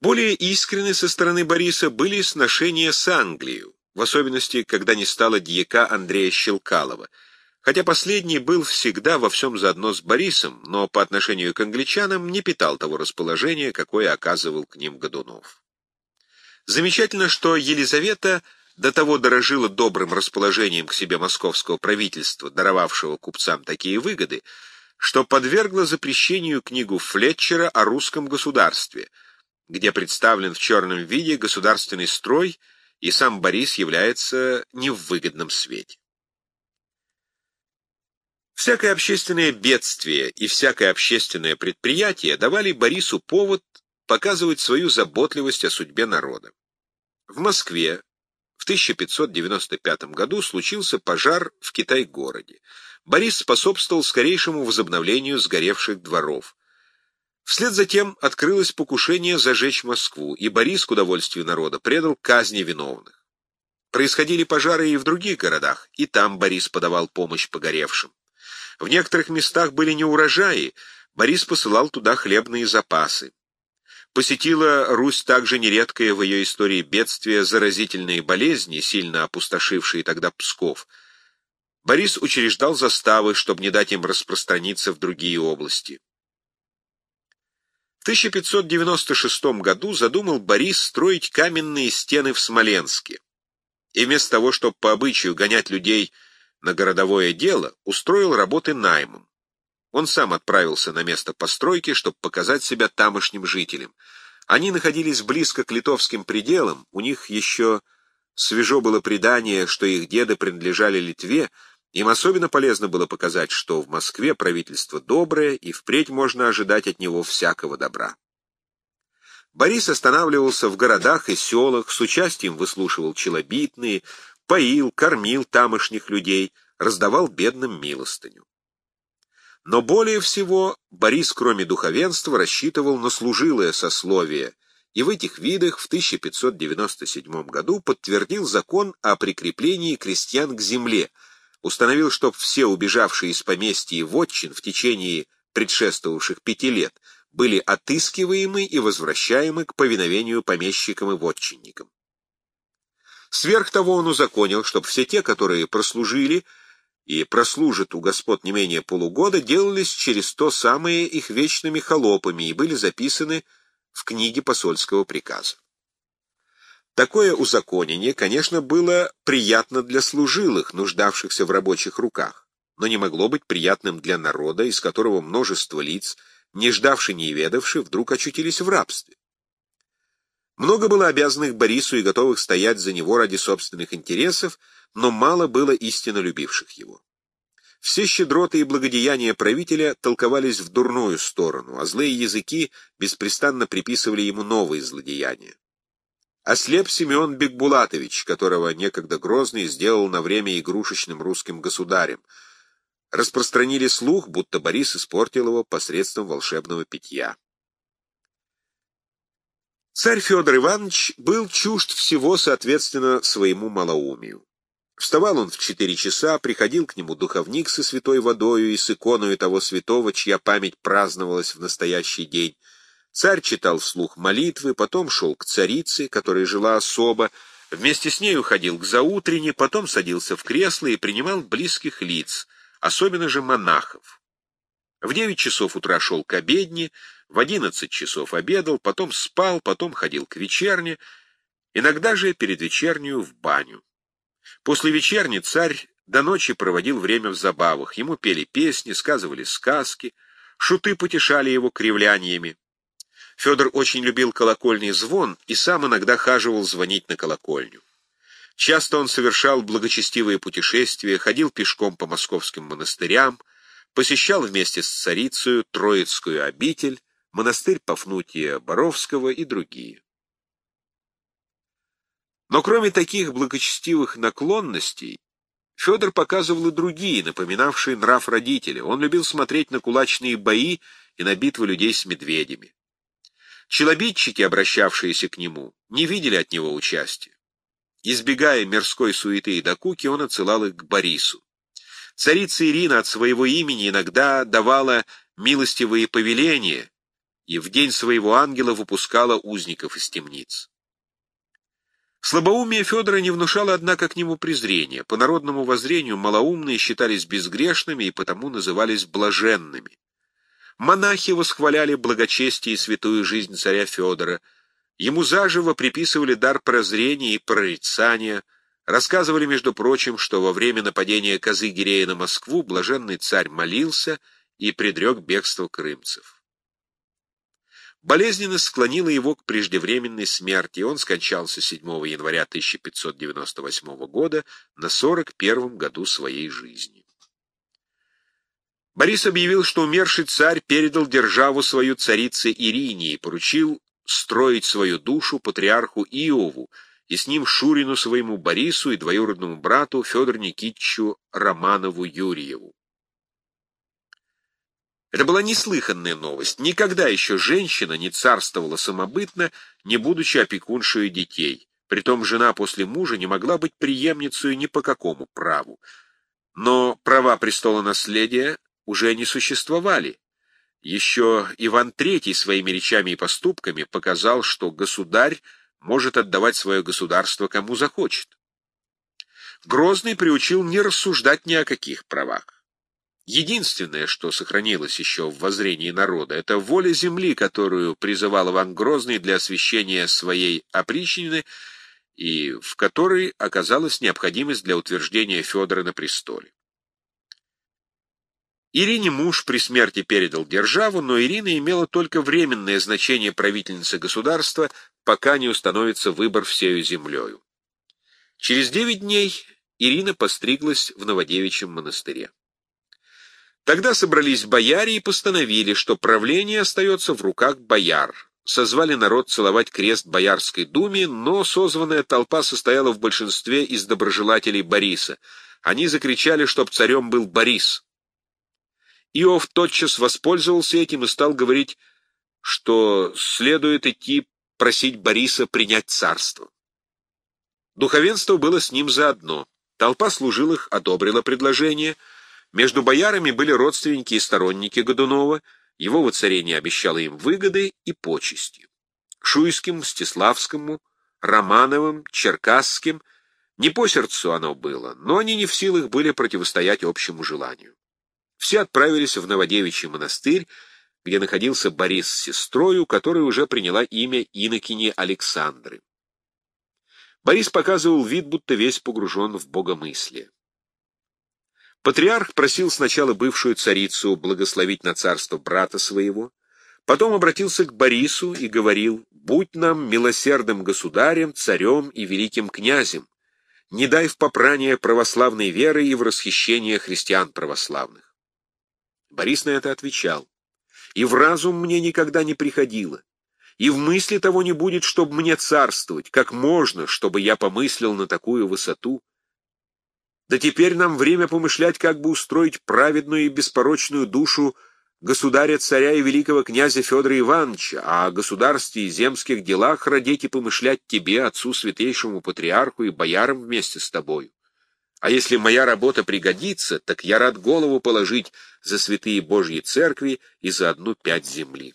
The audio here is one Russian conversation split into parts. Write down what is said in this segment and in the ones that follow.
Более искренны со стороны Бориса были сношения с Англией, в особенности, когда не стало дьяка Андрея Щелкалова, хотя последний был всегда во всем заодно с Борисом, но по отношению к англичанам не питал того расположения, какое оказывал к ним Годунов. Замечательно, что Елизавета до того дорожила добрым расположением к себе московского правительства, даровавшего купцам такие выгоды, что подвергла запрещению книгу Флетчера о русском государстве, где представлен в черном виде государственный строй, и сам Борис является не в выгодном свете. Всякое общественное бедствие и всякое общественное предприятие давали Борису повод показывать свою заботливость о судьбе народа. В Москве в 1595 году случился пожар в Китай-городе. Борис способствовал скорейшему возобновлению сгоревших дворов. Вслед за тем открылось покушение зажечь Москву, и Борис, к удовольствию народа, предал казни виновных. Происходили пожары и в других городах, и там Борис подавал помощь погоревшим. В некоторых местах были неурожаи, Борис посылал туда хлебные запасы посетила Русь также нередкое в ее истории бедствие заразительные болезни, сильно опустошившие тогда Псков. Борис учреждал заставы, чтобы не дать им распространиться в другие области. В 1596 году задумал Борис строить каменные стены в Смоленске. И вместо того, чтобы по обычаю гонять людей на городовое дело, устроил работы наймом. Он сам отправился на место постройки, чтобы показать себя тамошним жителям. Они находились близко к литовским пределам, у них еще свежо было предание, что их деды принадлежали Литве, им особенно полезно было показать, что в Москве правительство доброе, и впредь можно ожидать от него всякого добра. Борис останавливался в городах и селах, с участием выслушивал челобитные, поил, кормил тамошних людей, раздавал бедным милостыню. Но более всего Борис, кроме духовенства, рассчитывал на служилое сословие, и в этих видах в 1597 году подтвердил закон о прикреплении крестьян к земле, установил, что все убежавшие из поместья и вотчин в течение предшествовавших пяти лет были отыскиваемы и возвращаемы к повиновению помещикам и вотчинникам. Сверх того он узаконил, чтобы все те, которые прослужили, и прослужат у господ не менее полугода, делались через то самое их вечными холопами и были записаны в книге посольского приказа. Такое узаконение, конечно, было приятно для служилых, нуждавшихся в рабочих руках, но не могло быть приятным для народа, из которого множество лиц, не ждавши, не ведавши, вдруг очутились в рабстве. Много было обязанных Борису и готовых стоять за него ради собственных интересов, но мало было истинно любивших его. Все щедроты и благодеяния правителя толковались в дурную сторону, а злые языки беспрестанно приписывали ему новые злодеяния. Ослеп Семен Бекбулатович, которого некогда Грозный сделал на время игрушечным русским государем. Распространили слух, будто Борис испортил его посредством волшебного питья. Царь Федор Иванович был чужд всего, соответственно, своему малоумию. Вставал он в четыре часа, приходил к нему духовник со святой водою и с иконою того святого, чья память праздновалась в настоящий день. Царь читал вслух молитвы, потом шел к царице, которая жила особо, вместе с ней уходил к заутрене, потом садился в кресло и принимал близких лиц, особенно же монахов. В девять часов утра шел к обедне, в одиннадцать часов обедал, потом спал, потом ходил к вечерне, иногда же перед вечернюю в баню. После вечерни царь до ночи проводил время в забавах. Ему пели песни, сказывали сказки, шуты потешали его кривляниями. Федор очень любил колокольный звон и сам иногда хаживал звонить на колокольню. Часто он совершал благочестивые путешествия, ходил пешком по московским монастырям, посещал вместе с царицей Троицкую обитель, монастырь Пафнутия Боровского и другие. Но кроме таких благочестивых наклонностей, Федор показывал и другие, напоминавшие нрав родителя. Он любил смотреть на кулачные бои и на битвы людей с медведями. Челобитчики, обращавшиеся к нему, не видели от него участия. Избегая мирской суеты и докуки, он отсылал их к Борису. Царица Ирина от своего имени иногда давала милостивые повеления, и в день своего ангела выпускала узников из темниц. Слабоумие Федора не внушало, однако, к нему презрения. По народному воззрению малоумные считались безгрешными и потому назывались блаженными. Монахи восхваляли благочестие и святую жизнь царя Федора. Ему заживо приписывали дар прозрения и прорицания, рассказывали, между прочим, что во время нападения козы Гирея на Москву блаженный царь молился и предрек бегство крымцев. Болезненность склонила его к преждевременной смерти, и он скончался 7 января 1598 года на 41 году своей жизни. Борис объявил, что умерший царь передал державу свою царице Ирине и поручил строить свою душу патриарху Иову и с ним Шурину своему Борису и двоюродному брату Федору Никитичу Романову Юрьеву. Это была неслыханная новость. Никогда еще женщина не царствовала самобытно, не будучи опекуншей детей. Притом жена после мужа не могла быть преемницей ни по какому праву. Но права престола наследия уже не существовали. Еще Иван III своими речами и поступками показал, что государь может отдавать свое государство кому захочет. Грозный приучил не рассуждать ни о каких правах. Единственное, что сохранилось еще в воззрении народа, это воля земли, которую призывал Иван Грозный для освящения своей опричнины, и в которой оказалась необходимость для утверждения Федора на престоле. Ирине муж при смерти передал державу, но Ирина имела только временное значение правительницы государства, пока не установится выбор всею землею. Через девять дней Ирина постриглась в Новодевичьем монастыре. Тогда собрались бояре и постановили, что правление остается в руках бояр. Созвали народ целовать крест Боярской думе, но созванная толпа состояла в большинстве из доброжелателей Бориса. Они закричали, чтоб царем был Борис. Иов тотчас воспользовался этим и стал говорить, что следует идти просить Бориса принять царство. Духовенство было с ним заодно. Толпа служилых одобрила предложение — между боярами были родственники и сторонники Годунова, его воцарение обещало им выгоды и почести. Шуйским, Мстиславскому, Романовым, Черкасским не по сердцу оно было, но они не в силах были противостоять общему желанию. Все отправились в Новодевичий монастырь, где находился Борис с сестрою, которая уже приняла имя инокини Александры. Борис показывал вид, будто весь погружен в богомыслие. Патриарх просил сначала бывшую царицу благословить на царство брата своего, потом обратился к Борису и говорил, «Будь нам милосердным государем, царем и великим князем, не дай в попрание православной веры и в расхищение христиан православных». Борис на это отвечал, «И в разум мне никогда не приходило, и в мысли того не будет, чтобы мне царствовать, как можно, чтобы я помыслил на такую высоту, да теперь нам время помышлять, как бы устроить праведную и беспорочную душу государя-царя и великого князя Федора Ивановича, а о государстве и земских делах родить и помышлять тебе, отцу святейшему патриарху и боярам вместе с тобою. А если моя работа пригодится, так я рад голову положить за святые Божьи церкви и за одну пять земли.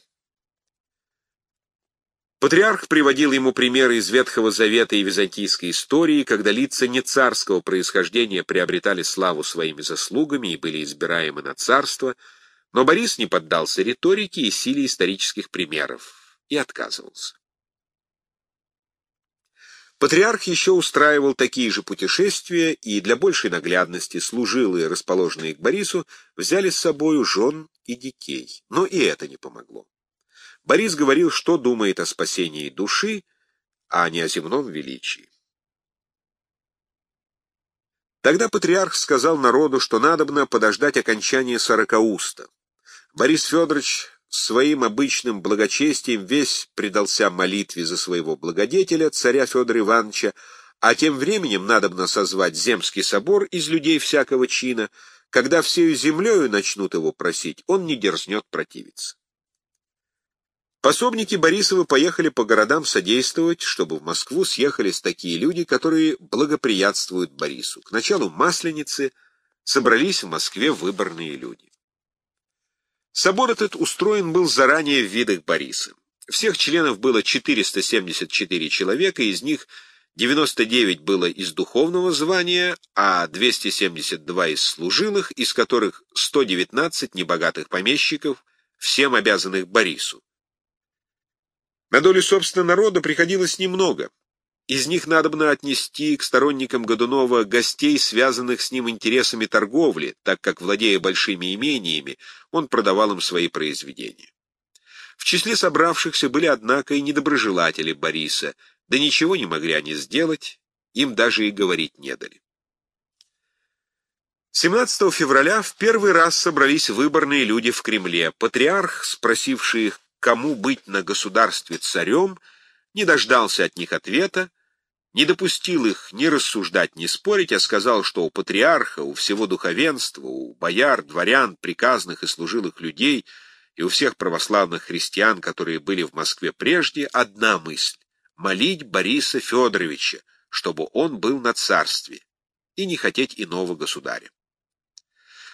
Патриарх приводил ему примеры из Ветхого Завета и византийской истории, когда лица не царского происхождения приобретали славу своими заслугами и были избираемы на царство, но Борис не поддался риторике и силе исторических примеров и отказывался. Патриарх еще устраивал такие же путешествия, и для большей наглядности служилые, расположенные к Борису, взяли с собою жен и детей, но и это не помогло. Борис говорил, что думает о спасении души, а не о земном величии. Тогда патриарх сказал народу, что надобно подождать окончания сорокауста. Борис Федорович своим обычным благочестием весь предался молитве за своего благодетеля, царя Федора Ивановича, а тем временем надобно созвать земский собор из людей всякого чина, когда всею землею начнут его просить, он не дерзнет противиться. Пособники Борисова поехали по городам содействовать, чтобы в Москву съехались такие люди, которые благоприятствуют Борису. К началу Масленицы собрались в Москве выборные люди. Собор этот устроен был заранее в видах Бориса. Всех членов было 474 человека, из них 99 было из духовного звания, а 272 из служилых, из которых 119 небогатых помещиков, всем обязанных Борису. На долю собственного народа приходилось немного. Из них надобно отнести к сторонникам Годунова гостей, связанных с ним интересами торговли, так как, владея большими имениями, он продавал им свои произведения. В числе собравшихся были, однако, и недоброжелатели Бориса, да ничего не могли они сделать, им даже и говорить не дали. 17 февраля в первый раз собрались выборные люди в Кремле. Патриарх, спросивший их, кому быть на государстве царем, не дождался от них ответа, не допустил их ни рассуждать, ни спорить, а сказал, что у патриарха, у всего духовенства, у бояр, дворян, приказных и служилых людей и у всех православных христиан, которые были в Москве прежде, одна мысль — молить Бориса Федоровича, чтобы он был на царстве, и не хотеть иного государя.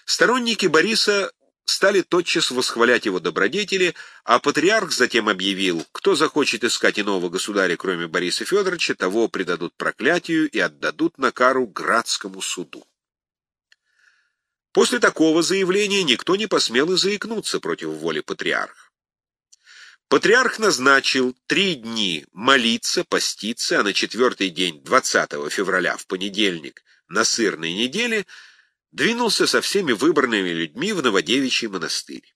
Сторонники Бориса стали тотчас восхвалять его добродетели, а патриарх затем объявил, кто захочет искать иного государя, кроме Бориса Федоровича, того предадут проклятию и отдадут на кару Градскому суду. После такого заявления никто не посмел и заикнуться против воли патриарха. Патриарх назначил три дни молиться, поститься, а на четвертый день, 20 февраля, в понедельник, на сырной неделе, двинулся со всеми выбранными людьми в Новодевичий монастырь.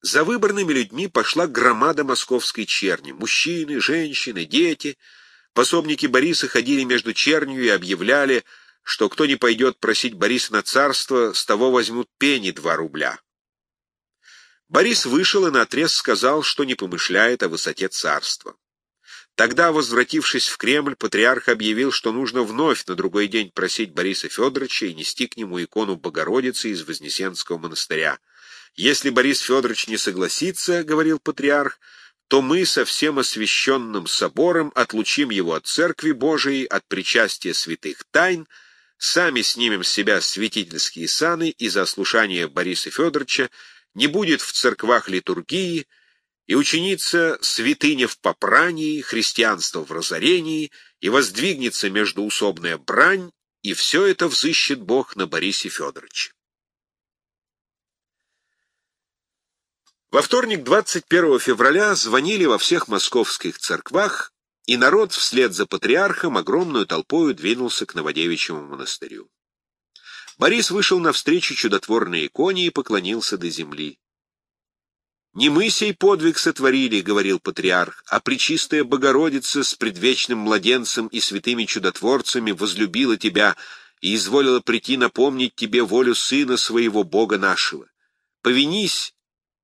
За выбранными людьми пошла громада московской черни. Мужчины, женщины, дети. Пособники Бориса ходили между чернью и объявляли, что кто не пойдет просить Бориса на царство, с того возьмут пени два рубля. Борис вышел и наотрез сказал, что не помышляет о высоте царства. Тогда, возвратившись в Кремль, патриарх объявил, что нужно вновь на другой день просить Бориса Федоровича и нести к нему икону Богородицы из Вознесенского монастыря. «Если Борис Федорович не согласится, — говорил патриарх, — то мы со всем освященным собором отлучим его от Церкви Божией, от причастия святых тайн, сами снимем с себя святительские саны и за ослушание Бориса Федоровича не будет в церквах литургии, и учинится святыня в попрании, христианство в разорении, и воздвигнется междуусобная брань, и все это взыщет Бог на Борисе Федоровиче. Во вторник, 21 февраля, звонили во всех московских церквах, и народ вслед за патриархом огромную толпою двинулся к Новодевичьему монастырю. Борис вышел навстречу чудотворной иконе и поклонился до земли. «Не мы сей подвиг сотворили, — говорил патриарх, — а Пречистая Богородица с предвечным младенцем и святыми чудотворцами возлюбила тебя и изволила прийти напомнить тебе волю Сына своего Бога нашего. Повинись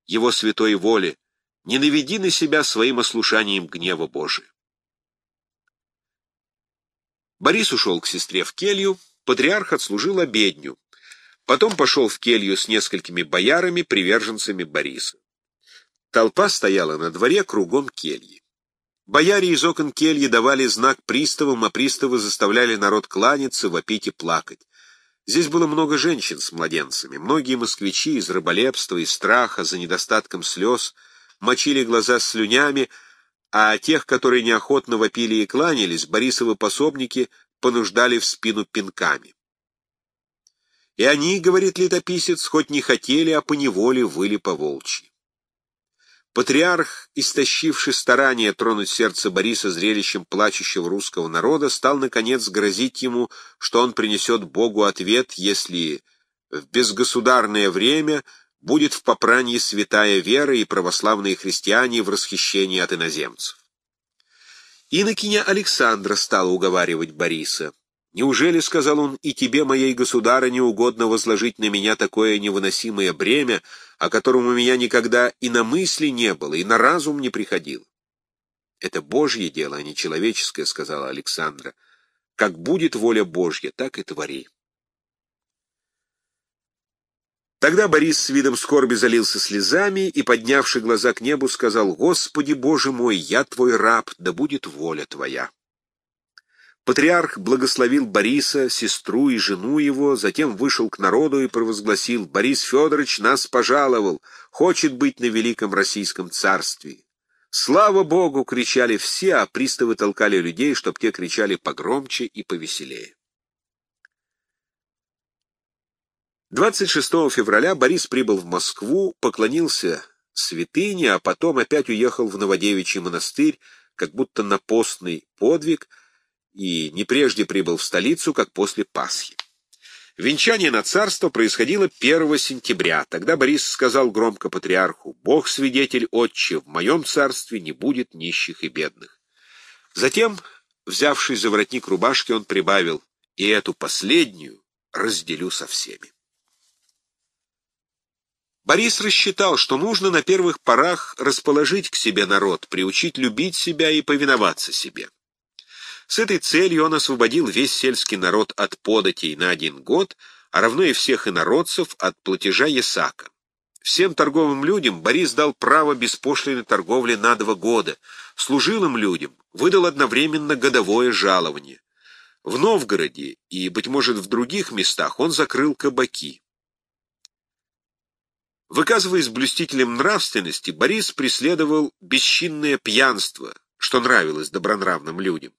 Его святой воле, не наведи на себя своим ослушанием гнева Божия». Борис ушел к сестре в келью, патриарх отслужил обедню, потом пошел в келью с несколькими боярами, приверженцами Бориса. Толпа стояла на дворе кругом кельи. Бояре из окон кельи давали знак приставам, а приставы заставляли народ кланяться, вопить и плакать. Здесь было много женщин с младенцами. Многие москвичи из рыболепства и страха за недостатком слез мочили глаза слюнями, а тех, которые неохотно вопили и кланялись, Борисовы пособники понуждали в спину пинками. И они, говорит летописец, хоть не хотели, а поневоле выли по волчьи. Патриарх, истощивший старание тронуть сердце Бориса зрелищем плачущего русского народа, стал, наконец, грозить ему, что он принесет Богу ответ, если в безгосударное время будет в попрании святая вера и православные христиане в расхищении от иноземцев. Инокиня Александра стала уговаривать Бориса. «Неужели, — сказал он, — и тебе, моей государыне, угодно возложить на меня такое невыносимое бремя, о котором у меня никогда и на мысли не было, и на разум не приходило?» «Это Божье дело, а не человеческое, — сказала Александра. Как будет воля Божья, так и твори». Тогда Борис с видом скорби залился слезами и, поднявши глаза к небу, сказал, «Господи Боже мой, я твой раб, да будет воля твоя». Патриарх благословил Бориса, сестру и жену его, затем вышел к народу и провозгласил «Борис Федорович нас пожаловал, хочет быть на великом российском царстве». «Слава Богу!» — кричали все, а приставы толкали людей, чтоб те кричали погромче и повеселее. 26 февраля Борис прибыл в Москву, поклонился святыне, а потом опять уехал в Новодевичий монастырь, как будто на постный подвиг, и не прежде прибыл в столицу, как после Пасхи. Венчание на царство происходило 1 сентября. Тогда Борис сказал громко патриарху, «Бог свидетель, отче, в моем царстве не будет нищих и бедных». Затем, взявшись за воротник рубашки, он прибавил, «И эту последнюю разделю со всеми». Борис рассчитал, что нужно на первых порах расположить к себе народ, приучить любить себя и повиноваться себе. С этой целью он освободил весь сельский народ от податей на один год, а равно и всех инородцев от платежа Ясака. Всем торговым людям Борис дал право беспошлиной торговли на два года, служилым людям выдал одновременно годовое жалование. В Новгороде и, быть может, в других местах он закрыл кабаки. Выказываясь блюстителем нравственности, Борис преследовал бесчинное пьянство, что нравилось добронравным людям.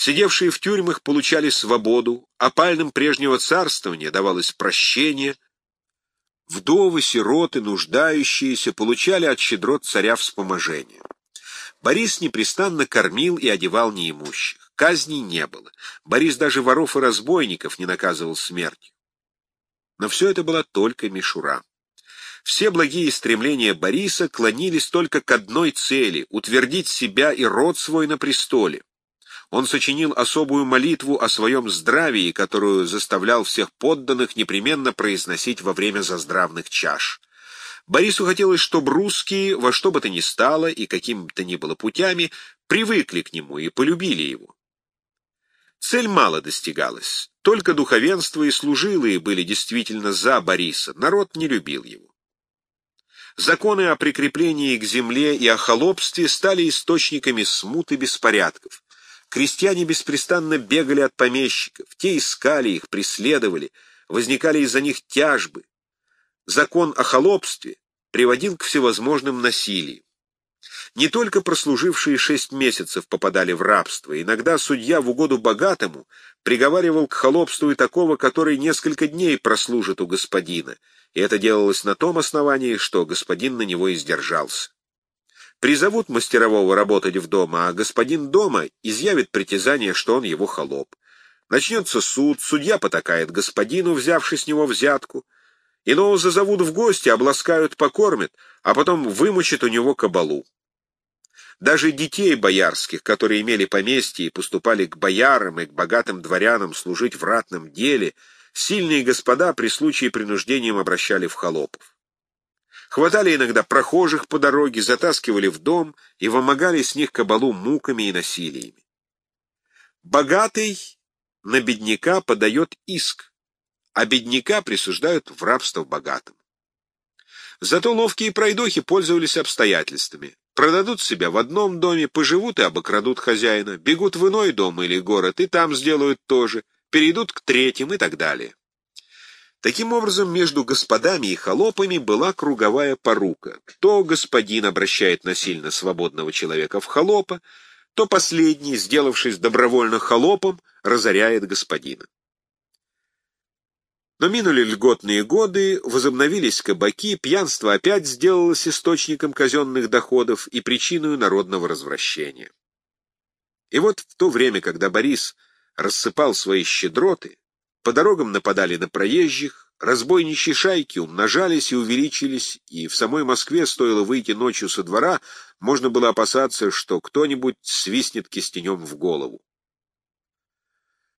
Сидевшие в тюрьмах получали свободу, опальным прежнего царствования давалось прощение, вдовы, сироты, нуждающиеся получали от щедрот царя вспоможение. Борис непрестанно кормил и одевал неимущих. Казней не было. Борис даже воров и разбойников не наказывал смертью. Но все это была только мишура. Все благие стремления Бориса клонились только к одной цели — утвердить себя и род свой на престоле. Он сочинил особую молитву о своем здравии, которую заставлял всех подданных непременно произносить во время заздравных чаш. Борису хотелось, чтобы русские во что бы то ни стало и каким то ни было путями привыкли к нему и полюбили его. Цель мало достигалась. Только духовенство и служилые были действительно за Бориса, народ не любил его. Законы о прикреплении к земле и о холопстве стали источниками смут и беспорядков. Крестьяне беспрестанно бегали от помещиков, те искали их, преследовали, возникали из-за них тяжбы. Закон о холопстве приводил к всевозможным насилиям. Не только прослужившие шесть месяцев попадали в рабство, иногда судья в угоду богатому приговаривал к холопству и такого, который несколько дней прослужит у господина, и это делалось на том основании, что господин на него издержался. Призовут мастерового работать в дома, а господин дома изъявит притязание, что он его холоп. Начнется суд, судья потакает господину, взявший с него взятку. Иного зазовут в гости, обласкают, покормят, а потом вымучат у него кабалу. Даже детей боярских, которые имели поместье и поступали к боярам и к богатым дворянам служить в ратном деле — Сильные господа при случае принуждением обращали в холопов. Хватали иногда прохожих по дороге, затаскивали в дом и вымогали с них кабалу муками и насилиями. Богатый на бедняка подает иск, а бедняка присуждают в рабство богатым. Зато ловкие пройдохи пользовались обстоятельствами. Продадут себя в одном доме, поживут и обокрадут хозяина, бегут в иной дом или город, и там сделают то же — перейдут к третьим и так далее. Таким образом, между господами и холопами была круговая порука. То господин обращает насильно свободного человека в холопа, то последний, сделавшись добровольно холопом, разоряет господина. Но минули льготные годы, возобновились кабаки, пьянство опять сделалось источником казенных доходов и причиной народного развращения. И вот в то время, когда Борис рассыпал свои щедроты, по дорогам нападали на проезжих, разбойничьи шайки умножались и увеличились, и в самой Москве стоило выйти ночью со двора, можно было опасаться, что кто-нибудь свистнет кистенем в голову.